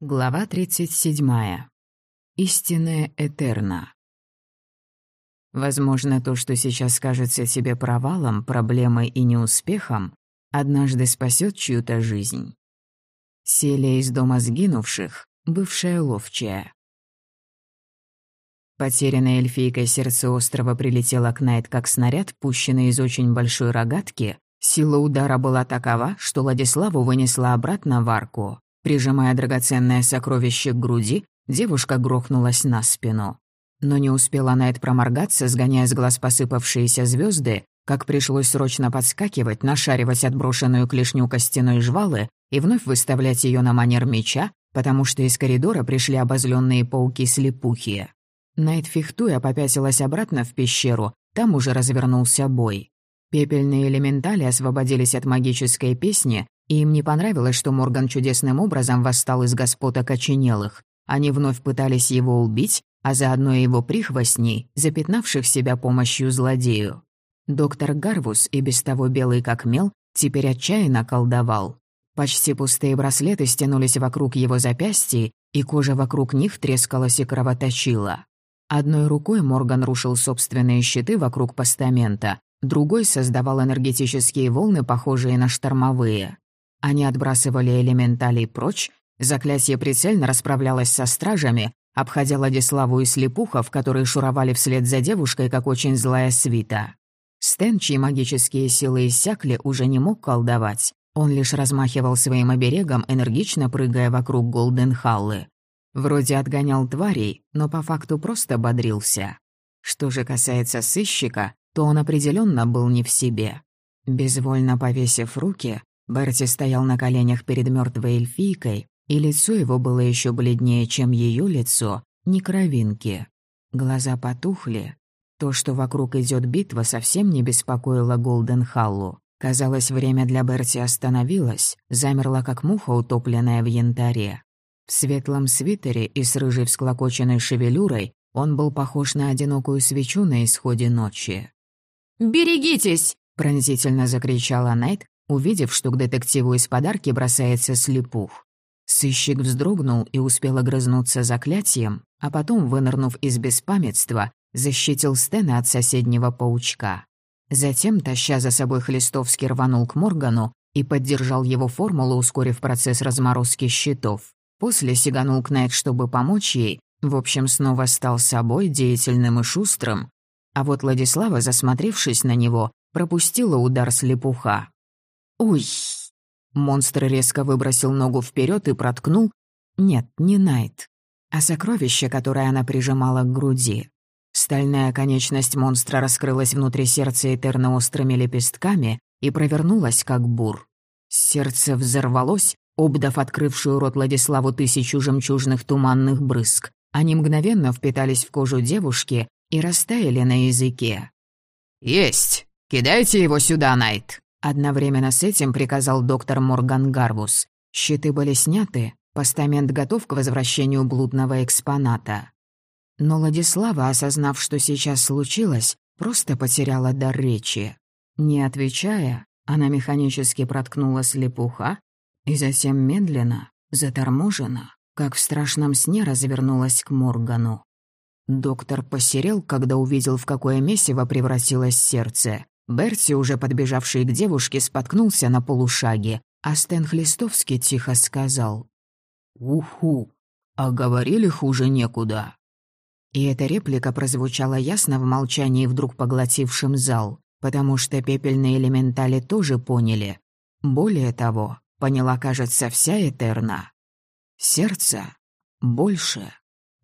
Глава 37. Истинная Этерна. Возможно, то, что сейчас кажется тебе провалом, проблемой и неуспехом, однажды спасет чью-то жизнь. Селия из дома сгинувших, бывшая ловчая. Потерянная эльфийкой сердце острова прилетело к Найт как снаряд, пущенный из очень большой рогатки. Сила удара была такова, что Владиславу вынесла обратно в арку. Прижимая драгоценное сокровище к груди, девушка грохнулась на спину. Но не успела Найт проморгаться, сгоняя с глаз посыпавшиеся звезды, как пришлось срочно подскакивать, нашаривать отброшенную клешню костяной жвалы и вновь выставлять ее на манер меча, потому что из коридора пришли обозленные пауки-слепухи. Найт, фехтуя, попятилась обратно в пещеру, там уже развернулся бой. Пепельные элементали освободились от магической песни, и им не понравилось, что Морган чудесным образом восстал из господ окоченелых. Они вновь пытались его убить, а заодно и его прихвостней, запятнавших себя помощью злодею. Доктор Гарвус, и без того белый как мел, теперь отчаянно колдовал. Почти пустые браслеты стянулись вокруг его запястья, и кожа вокруг них трескалась и кровоточила. Одной рукой Морган рушил собственные щиты вокруг постамента, другой создавал энергетические волны, похожие на штормовые. Они отбрасывали элементалей прочь, заклятие прицельно расправлялось со стражами, обходя Ладиславу и слепухов, которые шуровали вслед за девушкой, как очень злая свита. Стэн, чьи магические силы иссякли, уже не мог колдовать. Он лишь размахивал своим оберегом, энергично прыгая вокруг Голденхаллы. Вроде отгонял тварей, но по факту просто бодрился. Что же касается сыщика, то он определенно был не в себе. Безвольно повесив руки, Берти стоял на коленях перед мертвой эльфийкой, и лицо его было еще бледнее, чем ее лицо, не кровинки. Глаза потухли. То, что вокруг идет битва, совсем не беспокоило Голден Халлу. Казалось, время для Берти остановилось, замерла как муха, утопленная в янтаре. В светлом свитере и с рыжей всклокоченной шевелюрой он был похож на одинокую свечу на исходе ночи. «Берегитесь!» — пронзительно закричала Найт, увидев, что к детективу из подарки бросается слепух. Сыщик вздрогнул и успел огрызнуться заклятием, а потом, вынырнув из беспамятства, защитил Стэна от соседнего паучка. Затем, таща за собой Хлистовский, рванул к Моргану и поддержал его формулу, ускорив процесс разморозки щитов. После сиганул к Найт, чтобы помочь ей, в общем, снова стал собой, деятельным и шустрым. А вот Владислава, засмотревшись на него, пропустила удар слепуха. «Ой!» Монстр резко выбросил ногу вперед и проткнул... Нет, не Найт, а сокровище, которое она прижимала к груди. Стальная конечность монстра раскрылась внутри сердца Этерна острыми лепестками и провернулась, как бур. Сердце взорвалось, обдав открывшую рот Владиславу тысячу жемчужных туманных брызг. Они мгновенно впитались в кожу девушки и растаяли на языке. «Есть! Кидайте его сюда, Найт!» Одновременно с этим приказал доктор Морган Гарвус. Щиты были сняты, постамент готов к возвращению блудного экспоната. Но Ладислава, осознав, что сейчас случилось, просто потеряла дар речи. Не отвечая, она механически проткнула слепуха и затем медленно, заторможенно, как в страшном сне развернулась к Моргану. Доктор посерел, когда увидел, в какое месиво превратилось сердце, Берти, уже подбежавший к девушке, споткнулся на полушаге, а Стэн Хлистовский тихо сказал «Уху, а говорили хуже некуда». И эта реплика прозвучала ясно в молчании, вдруг поглотившем зал, потому что пепельные элементали тоже поняли. Более того, поняла, кажется, вся Этерна. Сердце? Больше?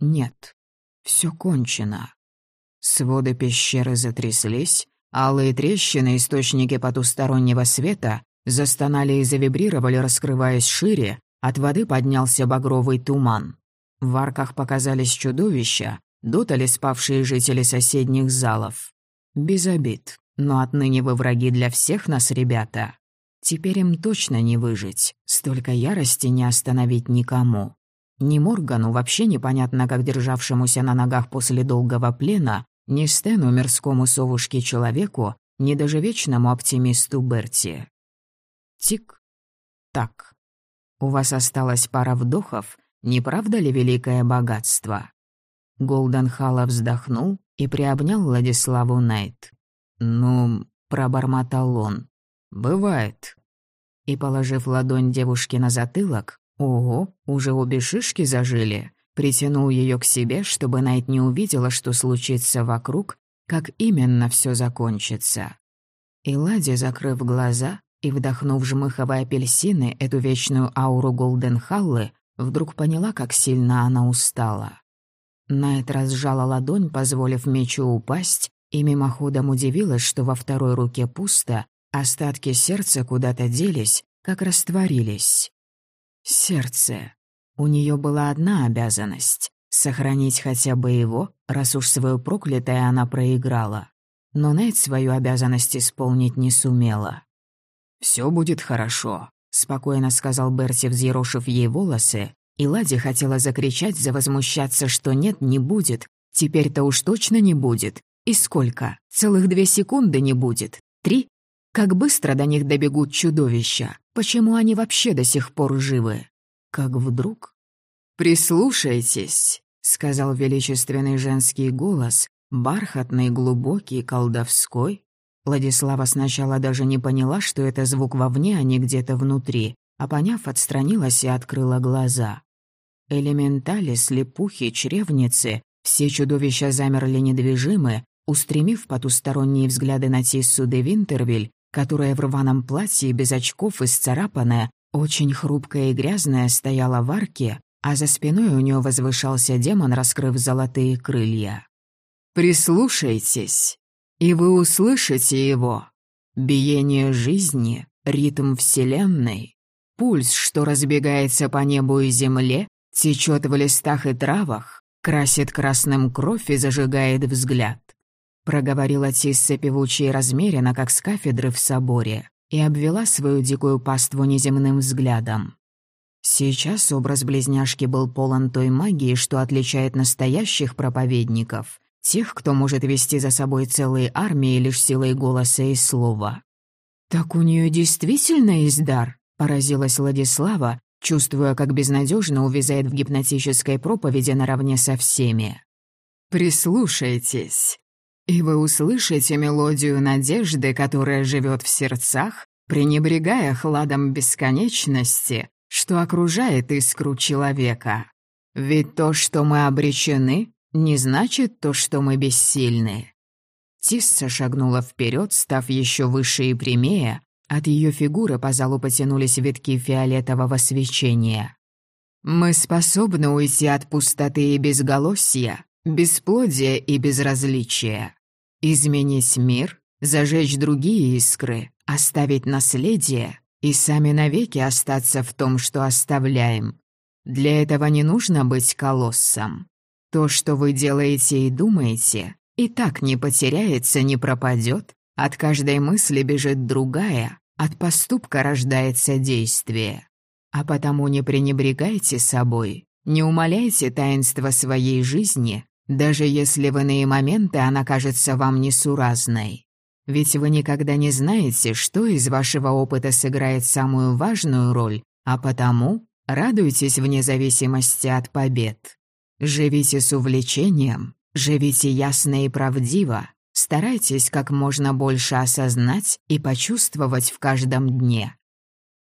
Нет. Все кончено. Своды пещеры затряслись, Алые трещины, источники потустороннего света, застонали и завибрировали, раскрываясь шире, от воды поднялся багровый туман. В арках показались чудовища, дотали спавшие жители соседних залов. Без обид, но отныне вы враги для всех нас, ребята. Теперь им точно не выжить, столько ярости не остановить никому. Ни Моргану, вообще непонятно как державшемуся на ногах после долгого плена, ни Стэну, мирскому совушке-человеку, ни даже вечному оптимисту Берти. Тик. Так. У вас осталась пара вдохов, Не правда ли великое богатство?» Голден Халла вздохнул и приобнял Владиславу Найт. «Ну, — пробормотал он, — бывает». И, положив ладонь девушки на затылок, ого, уже обе шишки зажили, притянул ее к себе, чтобы Найт не увидела, что случится вокруг, как именно все закончится. И Ладя, закрыв глаза и вдохнув жмыховые апельсины, эту вечную ауру Голденхаллы, вдруг поняла, как сильно она устала. Найт разжала ладонь, позволив мечу упасть, и мимоходом удивилась, что во второй руке пусто, остатки сердца куда-то делись, как растворились. Сердце. У нее была одна обязанность — сохранить хотя бы его, раз уж свое проклятое она проиграла. Но Найт свою обязанность исполнить не сумела. «Все будет хорошо», — спокойно сказал Берти, взъерошив ей волосы, и Лади хотела закричать, завозмущаться, что нет, не будет. Теперь-то уж точно не будет. И сколько? Целых две секунды не будет? Три? Как быстро до них добегут чудовища? Почему они вообще до сих пор живы? Как вдруг... «Прислушайтесь», — сказал величественный женский голос, бархатный, глубокий, колдовской. Владислава сначала даже не поняла, что это звук вовне, а не где-то внутри, а поняв, отстранилась и открыла глаза. Элементали, слепухи, чревницы — все чудовища замерли недвижимы, устремив потусторонние взгляды на Тиссу де Винтервиль, которая в рваном платье без очков и сцарапанная, очень хрупкая и грязная, стояла в арке, а за спиной у нее возвышался демон, раскрыв золотые крылья. «Прислушайтесь, и вы услышите его. Биение жизни, ритм Вселенной, пульс, что разбегается по небу и земле, течет в листах и травах, красит красным кровь и зажигает взгляд. Проговорила Тисса певучей размеренно, как с кафедры в соборе и обвела свою дикую паству неземным взглядом. Сейчас образ близняшки был полон той магии, что отличает настоящих проповедников, тех, кто может вести за собой целые армии лишь силой голоса и слова. «Так у нее действительно есть дар?» — поразилась Владислава, чувствуя, как безнадежно увязает в гипнотической проповеди наравне со всеми. «Прислушайтесь. И вы услышите мелодию надежды, которая живет в сердцах, пренебрегая хладом бесконечности, что окружает искру человека. Ведь то, что мы обречены, не значит то, что мы бессильны. Тисса шагнула вперед, став еще выше и прямее. От ее фигуры по залу потянулись витки фиолетового свечения. «Мы способны уйти от пустоты и безголосья, бесплодия и безразличия. Изменить мир, зажечь другие искры, оставить наследие и сами навеки остаться в том, что оставляем. Для этого не нужно быть колоссом. То, что вы делаете и думаете, и так не потеряется, не пропадет. От каждой мысли бежит другая, от поступка рождается действие. А потому не пренебрегайте собой, не умаляйте таинство своей жизни, даже если в иные моменты она кажется вам несуразной. Ведь вы никогда не знаете, что из вашего опыта сыграет самую важную роль, а потому радуйтесь вне зависимости от побед. Живите с увлечением, живите ясно и правдиво, старайтесь как можно больше осознать и почувствовать в каждом дне.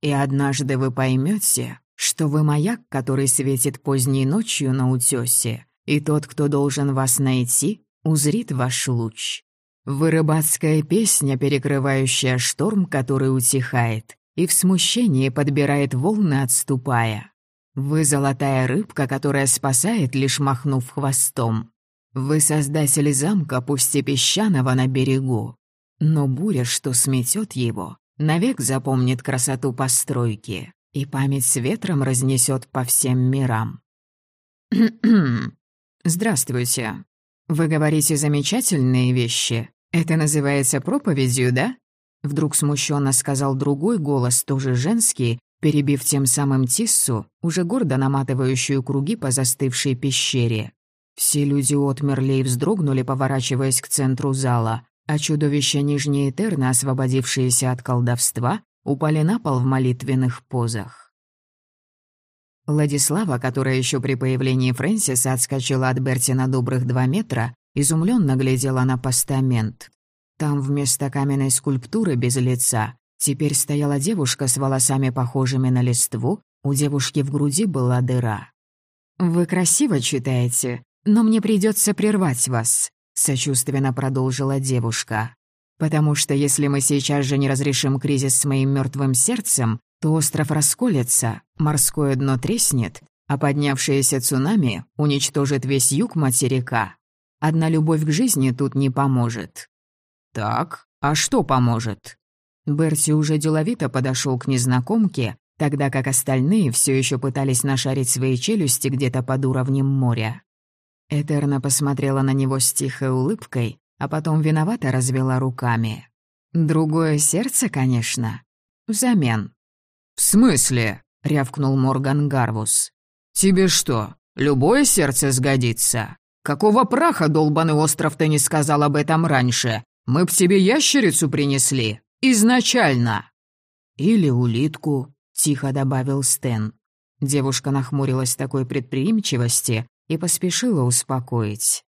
И однажды вы поймете, что вы маяк, который светит поздней ночью на утёсе, и тот, кто должен вас найти, узрит ваш луч. Вы рыбацкая песня, перекрывающая шторм, который утихает, и в смущении подбирает волны, отступая. Вы золотая рыбка, которая спасает, лишь махнув хвостом. Вы создатель замка, пусть и песчаного на берегу. Но буря, что сметет его, навек запомнит красоту постройки, и память с ветром разнесет по всем мирам. «Здравствуйте. Вы говорите замечательные вещи. Это называется проповедью, да?» Вдруг смущенно сказал другой голос, тоже женский, перебив тем самым Тиссу, уже гордо наматывающую круги по застывшей пещере. Все люди отмерли и вздрогнули, поворачиваясь к центру зала, а чудовища Нижней Этерны, освободившиеся от колдовства, упали на пол в молитвенных позах. Владислава, которая еще при появлении Фрэнсиса отскочила от Берти на добрых два метра, изумленно глядела на постамент. Там вместо каменной скульптуры без лица теперь стояла девушка с волосами, похожими на листву, у девушки в груди была дыра. «Вы красиво читаете, но мне придется прервать вас», — сочувственно продолжила девушка. «Потому что если мы сейчас же не разрешим кризис с моим мертвым сердцем, то остров расколется, морское дно треснет, а поднявшееся цунами уничтожит весь юг материка. Одна любовь к жизни тут не поможет. Так, а что поможет? Берти уже деловито подошел к незнакомке, тогда как остальные все еще пытались нашарить свои челюсти где-то под уровнем моря. Этерна посмотрела на него с тихой улыбкой, а потом виновато развела руками. «Другое сердце, конечно. Взамен. «В смысле?» — рявкнул Морган Гарвус. «Тебе что, любое сердце сгодится? Какого праха, долбанный остров, ты не сказал об этом раньше? Мы б тебе ящерицу принесли. Изначально!» «Или улитку», — тихо добавил Стэн. Девушка нахмурилась такой предприимчивости и поспешила успокоить.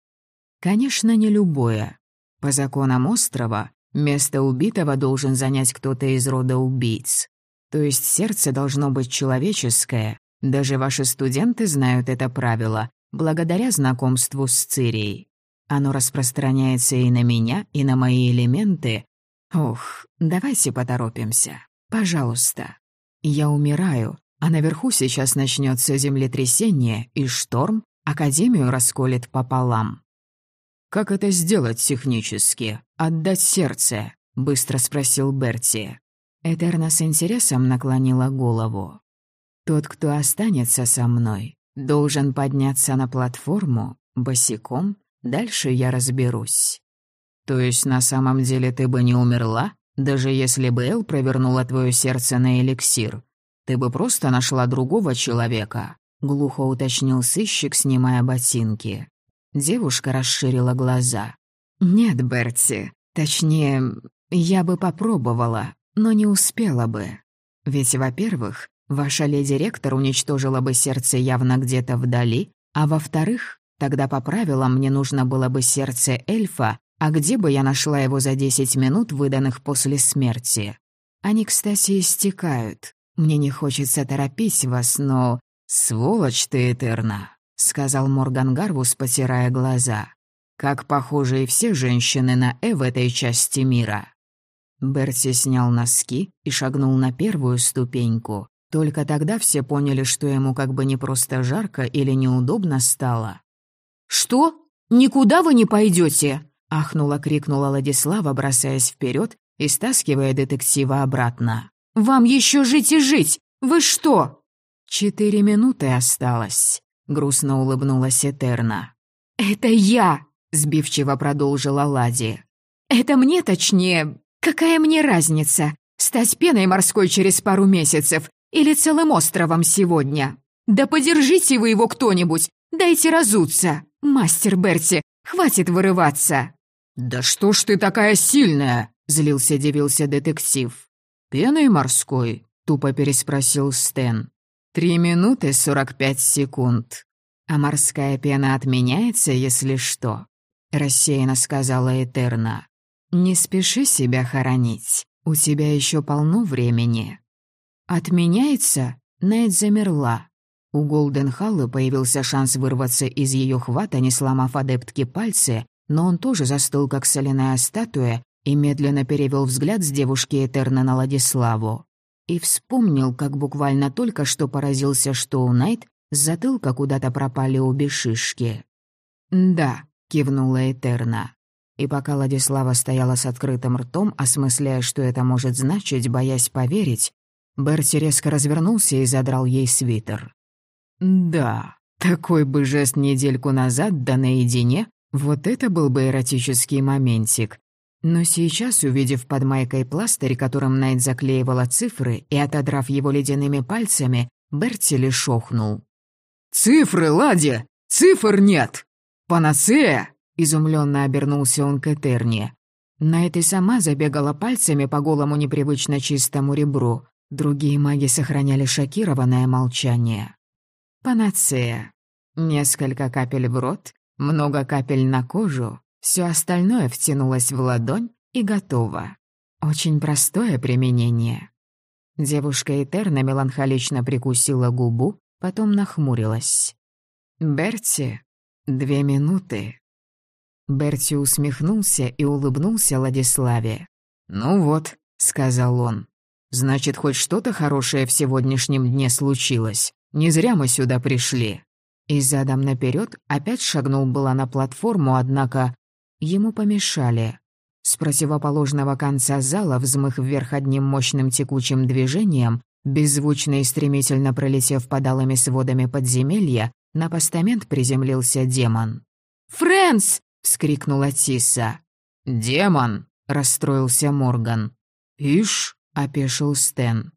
«Конечно, не любое. По законам острова место убитого должен занять кто-то из рода убийц. То есть сердце должно быть человеческое. Даже ваши студенты знают это правило, благодаря знакомству с Цирией. Оно распространяется и на меня, и на мои элементы. Ох, давайте поторопимся. Пожалуйста. Я умираю, а наверху сейчас начнется землетрясение и шторм, Академию расколет пополам. «Как это сделать технически? Отдать сердце?» — быстро спросил Берти. Этерна с интересом наклонила голову. «Тот, кто останется со мной, должен подняться на платформу, босиком, дальше я разберусь». «То есть на самом деле ты бы не умерла, даже если бы Эл провернула твое сердце на эликсир? Ты бы просто нашла другого человека», — глухо уточнил сыщик, снимая ботинки. Девушка расширила глаза. «Нет, Берти, точнее, я бы попробовала, но не успела бы. Ведь, во-первых, ваша леди-ректор уничтожила бы сердце явно где-то вдали, а во-вторых, тогда по правилам мне нужно было бы сердце эльфа, а где бы я нашла его за десять минут, выданных после смерти? Они, кстати, истекают. Мне не хочется торопить вас, но... «Сволочь ты, Этерна», — сказал Морган Гарвус, потирая глаза. «Как похожи и все женщины на Э в этой части мира». Берти снял носки и шагнул на первую ступеньку. Только тогда все поняли, что ему как бы не просто жарко или неудобно стало. «Что? Никуда вы не пойдете? ахнула крикнула Ладислава, бросаясь вперед и стаскивая детектива обратно. «Вам еще жить и жить! Вы что?» «Четыре минуты осталось», — грустно улыбнулась Этерна. «Это я!» — сбивчиво продолжила Лади. «Это мне, точнее, Какая мне разница, стать пеной морской через пару месяцев или целым островом сегодня? Да подержите вы его кто-нибудь, дайте разуться. Мастер Берти, хватит вырываться. «Да что ж ты такая сильная?» — злился-дивился детектив. «Пеной морской?» — тупо переспросил Стэн. «Три минуты сорок пять секунд. А морская пена отменяется, если что?» — рассеянно сказала Этерна. «Не спеши себя хоронить, у тебя еще полно времени». «Отменяется?» Найт замерла. У Голденхаллы появился шанс вырваться из ее хвата, не сломав адептки пальцы, но он тоже застыл, как соляная статуя, и медленно перевел взгляд с девушки Этерна на Ладиславу. И вспомнил, как буквально только что поразился, что у Найт с затылка куда-то пропали обе шишки. «Да», — кивнула Этерна. И пока Ладислава стояла с открытым ртом, осмысляя, что это может значить, боясь поверить, Берти резко развернулся и задрал ей свитер. «Да, такой бы жест недельку назад, да наедине, вот это был бы эротический моментик. Но сейчас, увидев под майкой пластырь, которым Найт заклеивала цифры, и отодрав его ледяными пальцами, Берти лишь охнул. «Цифры, Лади! Цифр нет! Панацея!» Изумленно обернулся он к Этерне. Найт и сама забегала пальцами по голому непривычно чистому ребру. Другие маги сохраняли шокированное молчание. Панацея. Несколько капель в рот, много капель на кожу, все остальное втянулось в ладонь и готово. Очень простое применение. Девушка Этерна меланхолично прикусила губу, потом нахмурилась. «Берти, две минуты». Берти усмехнулся и улыбнулся Ладиславе. «Ну вот», — сказал он, — «значит, хоть что-то хорошее в сегодняшнем дне случилось. Не зря мы сюда пришли». И задом наперед опять шагнул было на платформу, однако ему помешали. С противоположного конца зала, взмыв вверх одним мощным текучим движением, беззвучно и стремительно пролетев подалыми сводами подземелья, на постамент приземлился демон. «Фрэнс!» — вскрикнула Тисса. «Демон!» — расстроился Морган. «Ишь!» — опешил Стэн.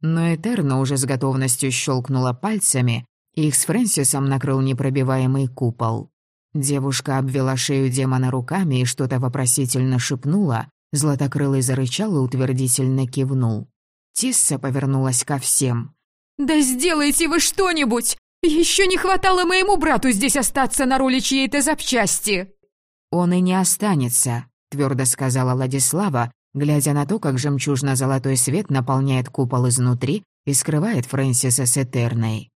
Но Этерна уже с готовностью щелкнула пальцами, и их с Фрэнсисом накрыл непробиваемый купол. Девушка обвела шею демона руками и что-то вопросительно шепнула, Златокрылый зарычал и утвердительно кивнул. Тисса повернулась ко всем. «Да сделайте вы что-нибудь! Еще не хватало моему брату здесь остаться на роли чьей-то запчасти!» «Он и не останется», — твердо сказала Владислава, глядя на то, как жемчужно-золотой свет наполняет купол изнутри и скрывает Фрэнсиса с Этерной.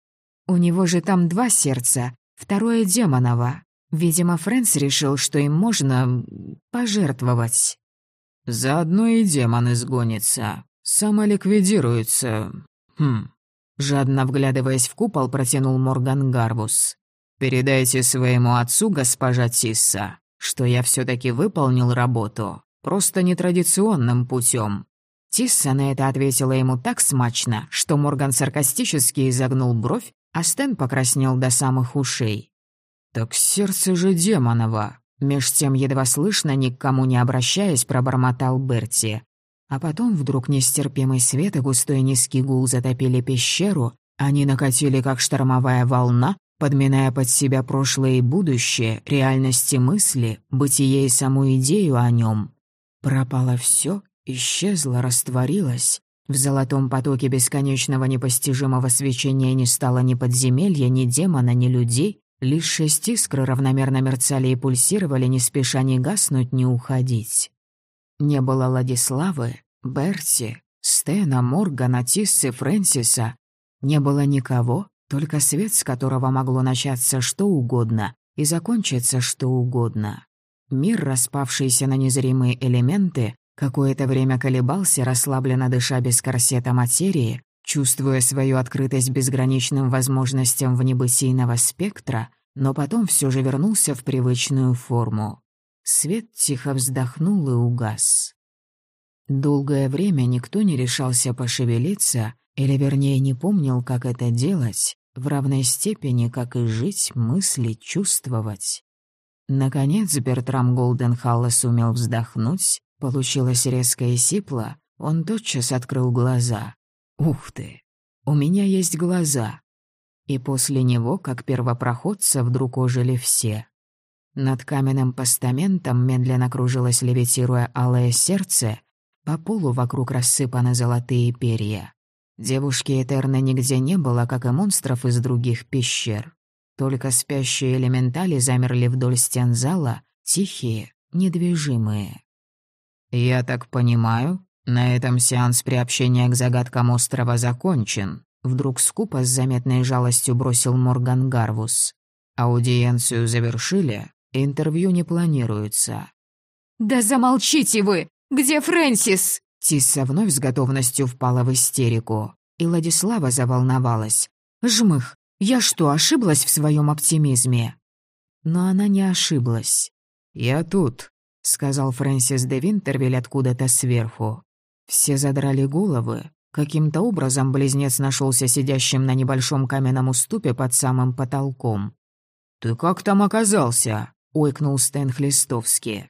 «У него же там два сердца, второе демоново. Видимо, Фрэнс решил, что им можно пожертвовать. Заодно и демон изгонится, самоликвидируется. Хм. Жадно вглядываясь в купол, протянул Морган Гарвус. «Передайте своему отцу, госпожа Тисса, что я все таки выполнил работу, просто нетрадиционным путем. Тисса на это ответила ему так смачно, что Морган саркастически изогнул бровь, а Стэн покраснел до самых ушей. «Так сердце же демоново!» Меж тем, едва слышно, ни к кому не обращаясь, пробормотал Берти. А потом вдруг нестерпимый свет и густой низкий гул затопили пещеру, они накатили, как штормовая волна, подминая под себя прошлое и будущее, реальности мысли, бытие и саму идею о нем. Пропало все, исчезло, растворилось. В золотом потоке бесконечного непостижимого свечения не стало ни подземелья, ни демона, ни людей, Лишь шесть искр равномерно мерцали и пульсировали, не спеша ни гаснуть, ни уходить. Не было Ладиславы, Берти, Стена, Моргана, Тиссы, Фрэнсиса. Не было никого, только свет, с которого могло начаться что угодно и закончиться что угодно. Мир, распавшийся на незримые элементы, какое-то время колебался, расслабленно дыша без корсета материи, чувствуя свою открытость безграничным возможностям внебытийного спектра, но потом все же вернулся в привычную форму. Свет тихо вздохнул и угас. Долгое время никто не решался пошевелиться, или вернее не помнил, как это делать, в равной степени, как и жить, мыслить, чувствовать. Наконец Бертрам Голденхалла сумел вздохнуть, получилось резко и сипло, он тотчас открыл глаза. Ух ты, у меня есть глаза. И после него, как первопроходца, вдруг ожили все. Над каменным постаментом медленно кружилось, левитируя алое сердце, по полу вокруг рассыпаны золотые перья. Девушки Этерны нигде не было, как и монстров из других пещер. Только спящие элементали замерли вдоль стен зала, тихие, недвижимые. «Я так понимаю, на этом сеанс приобщения к загадкам острова закончен. Вдруг скупо с заметной жалостью бросил Морган Гарвус. Аудиенцию завершили, интервью не планируется. «Да замолчите вы! Где Фрэнсис?» Тисса вновь с готовностью впала в истерику. И Владислава заволновалась. «Жмых, я что, ошиблась в своем оптимизме?» Но она не ошиблась. «Я тут», — сказал Фрэнсис де Винтервиль откуда-то сверху. Все задрали головы. Каким-то образом близнец нашелся сидящим на небольшом каменном уступе под самым потолком. «Ты как там оказался?» — ойкнул Стэн Хлистовский.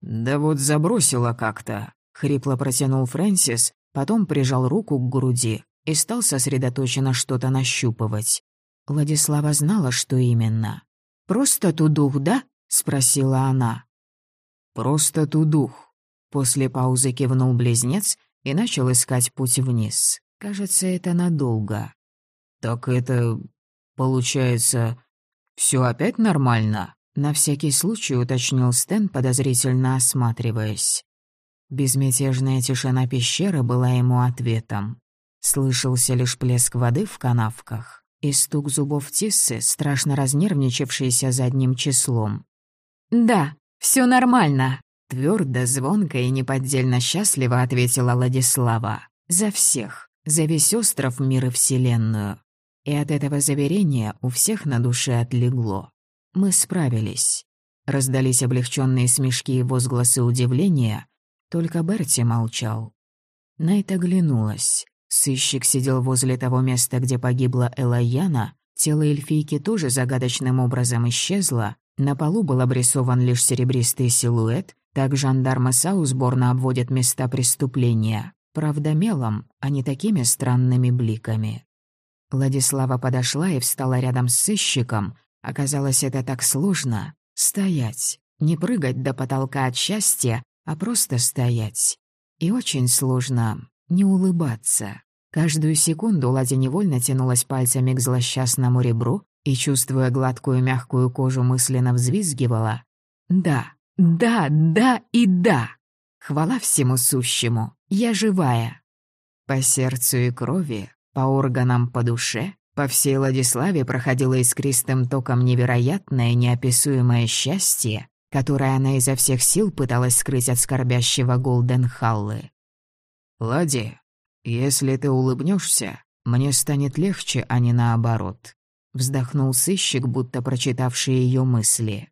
«Да вот забросило как-то», — хрипло протянул Фрэнсис, потом прижал руку к груди и стал сосредоточенно что-то нащупывать. Владислава знала, что именно. «Просто тудух, да?» — спросила она. «Просто тудух», После паузы кивнул близнец и начал искать путь вниз. Кажется, это надолго. «Так это... Получается, все опять нормально?» На всякий случай уточнил Стэн, подозрительно осматриваясь. Безмятежная тишина пещеры была ему ответом. Слышался лишь плеск воды в канавках и стук зубов Тиссы, страшно разнервничавшийся задним числом. «Да, все нормально», — твердо, звонко и неподдельно счастливо ответила Владислава. «За всех, за весь остров, мир и вселенную». И от этого заверения у всех на душе отлегло. Мы справились. Раздались облегченные смешки и возгласы удивления, только Берти молчал. Найт оглянулась. Сыщик сидел возле того места, где погибла Элайяна, тело эльфийки тоже загадочным образом исчезло, на полу был обрисован лишь серебристый силуэт, так жандармы Саусборна обводят места преступления, правда мелом, а не такими странными бликами. Владислава подошла и встала рядом с сыщиком, Оказалось, это так сложно — стоять, не прыгать до потолка от счастья, а просто стоять. И очень сложно не улыбаться. Каждую секунду Ладя невольно тянулась пальцами к злосчастному ребру и, чувствуя гладкую мягкую кожу, мысленно взвизгивала. «Да, да, да и да! Хвала всему сущему, я живая!» По сердцу и крови, по органам по душе, по всей Владиславе проходило искристым током невероятное, неописуемое счастье, которое она изо всех сил пыталась скрыть от скорбящего Голденхаллы. «Лади, если ты улыбнешься, мне станет легче, а не наоборот», — вздохнул сыщик, будто прочитавший ее мысли.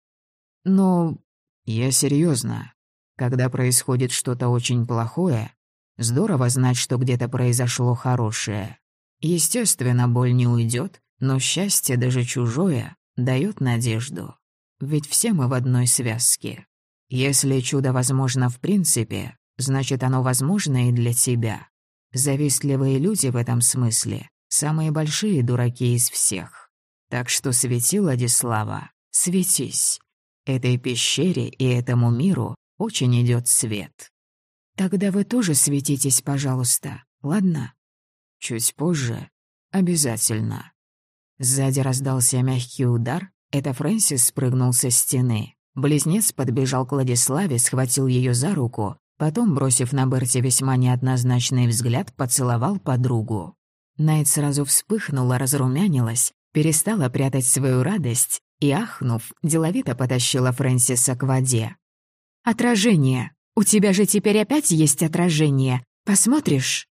«Но я серьезно. Когда происходит что-то очень плохое, здорово знать, что где-то произошло хорошее. Естественно, боль не уйдет, но счастье, даже чужое, дает надежду. Ведь все мы в одной связке. Если чудо возможно в принципе, значит оно возможно и для тебя. Завистливые люди в этом смысле — самые большие дураки из всех. Так что свети, Владислава, светись. Этой пещере и этому миру очень идет свет. Тогда вы тоже светитесь, пожалуйста, ладно? Чуть позже. Обязательно. Сзади раздался мягкий удар. Это Фрэнсис спрыгнул со стены. Близнец подбежал к Владиславе, схватил ее за руку, потом, бросив на Берти весьма неоднозначный взгляд, поцеловал подругу. Найт сразу вспыхнула, разрумянилась, перестала прятать свою радость и, ахнув, деловито потащила Фрэнсиса к воде. «Отражение! У тебя же теперь опять есть отражение! Посмотришь?»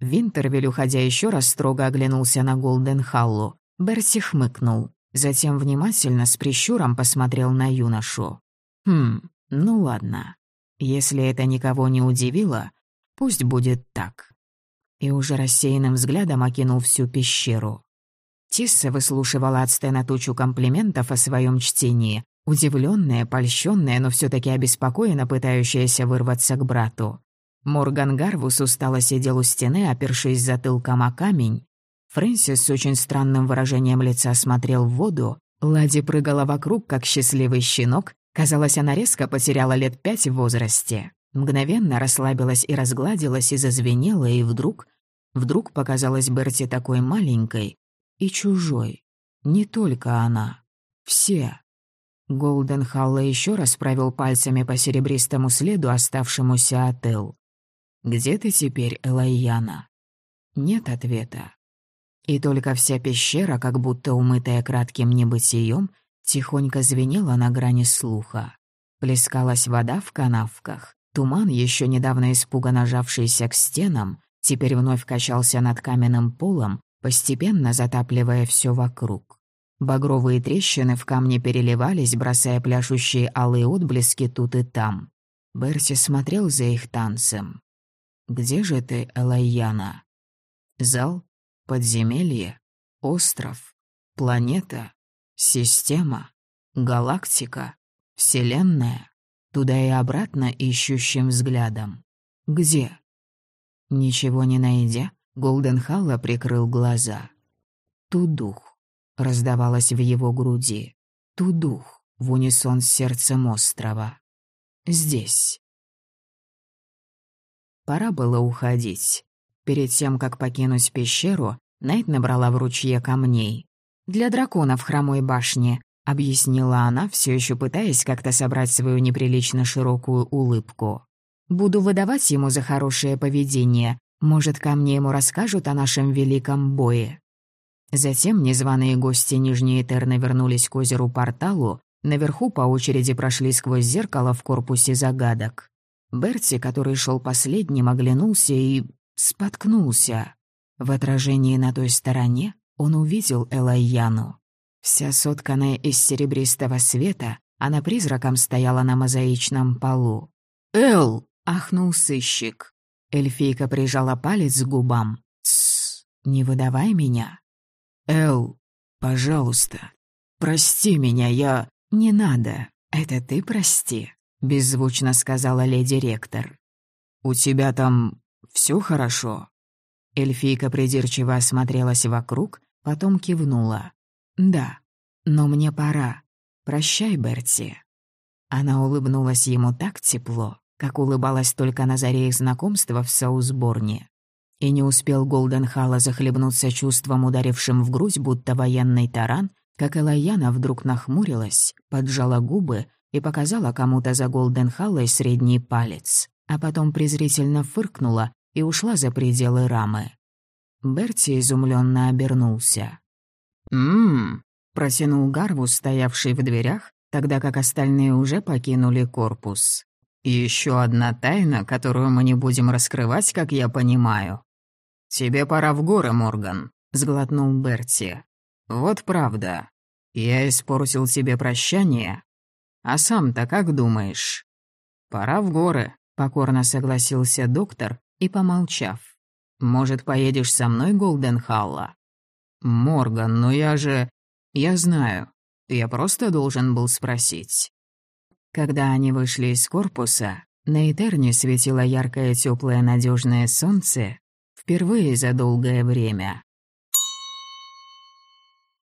Винтервиль, уходя еще раз, строго оглянулся на Голденхаллу. Берси хмыкнул. Затем внимательно с прищуром посмотрел на юношу. «Хм, ну ладно. Если это никого не удивило, пусть будет так». И уже рассеянным взглядом окинул всю пещеру. Тисса выслушивала от Стена тучу комплиментов о своем чтении, удивленная, польщенная, но все таки обеспокоенно пытающаяся вырваться к брату. Морган Гарвус устало сидел у стены, опершись затылком о камень. Фрэнсис с очень странным выражением лица смотрел в воду. Лади прыгала вокруг, как счастливый щенок. Казалось, она резко потеряла лет пять в возрасте. Мгновенно расслабилась и разгладилась, и зазвенела, и вдруг... Вдруг показалась Берти такой маленькой и чужой. Не только она. Все. Голден Халла еще раз провел пальцами по серебристому следу, оставшемуся от Эл. «Где ты теперь, Элайяна?» Нет ответа. И только вся пещера, как будто умытая кратким небытием, тихонько звенела на грани слуха. Плескалась вода в канавках, туман, еще недавно испуганно жавшийся к стенам, теперь вновь качался над каменным полом, постепенно затапливая все вокруг. Багровые трещины в камне переливались, бросая пляшущие алые отблески тут и там. Берси смотрел за их танцем. Где же ты, Элайяна? Зал? Подземелье? Остров? Планета? Система? Галактика? Вселенная? Туда и обратно ищущим взглядом. Где? Ничего не найдя, Голденхалла прикрыл глаза. «Тудух», — раздавалось в его груди. «Тудух», в унисон с сердцем острова. «Здесь». Пора было уходить. Перед тем, как покинуть пещеру, Найт набрала в ручье камней. для дракона в хромой башне», — объяснила она, все еще пытаясь как-то собрать свою неприлично широкую улыбку. «Буду выдавать ему за хорошее поведение. Может, ко мне ему расскажут о нашем великом бое». Затем незваные гости Нижней Этерны вернулись к озеру-порталу, наверху по очереди прошли сквозь зеркало в корпусе загадок. Берти, который шел последним, оглянулся и... споткнулся. В отражении на той стороне он увидел Элайяну. Вся сотканная из серебристого света, она призраком стояла на мозаичном полу. «Эл!» — ахнул сыщик. Эльфийка прижала палец к губам. «Тссс, не выдавай меня». «Эл, пожалуйста, прости меня, я...» «Не надо, это ты прости», — беззвучно сказала леди-ректор. «У тебя там все хорошо?» Эльфийка придирчиво осмотрелась вокруг, потом кивнула. «Да, но мне пора. Прощай, Берти». Она улыбнулась ему так тепло, как улыбалась только на заре их знакомства в Саусборне. И не успел Голденхала захлебнуться чувством, ударившим в грудь, будто военный таран, как Элайяна вдруг нахмурилась, поджала губы и показала кому-то за Голденхаллой средний палец, а потом презрительно фыркнула и ушла за пределы рамы. Берти изумленно обернулся. «М-м-м», протянул Гарвус, стоявший в дверях, тогда как остальные уже покинули корпус. Еще одна тайна, которую мы не будем раскрывать, как я понимаю». «Тебе пора в горы, Морган», — сглотнул Берти. «Вот правда. Я испортил тебе прощание. А сам-то как думаешь?» «Пора в горы», — покорно согласился доктор и, помолчав. «Может, поедешь со мной, Голденхалла?» «Морган, но я же...» «Я знаю. Я просто должен был спросить». Когда они вышли из корпуса, на Этерне светило яркое, теплое, надежное солнце впервые за долгое время.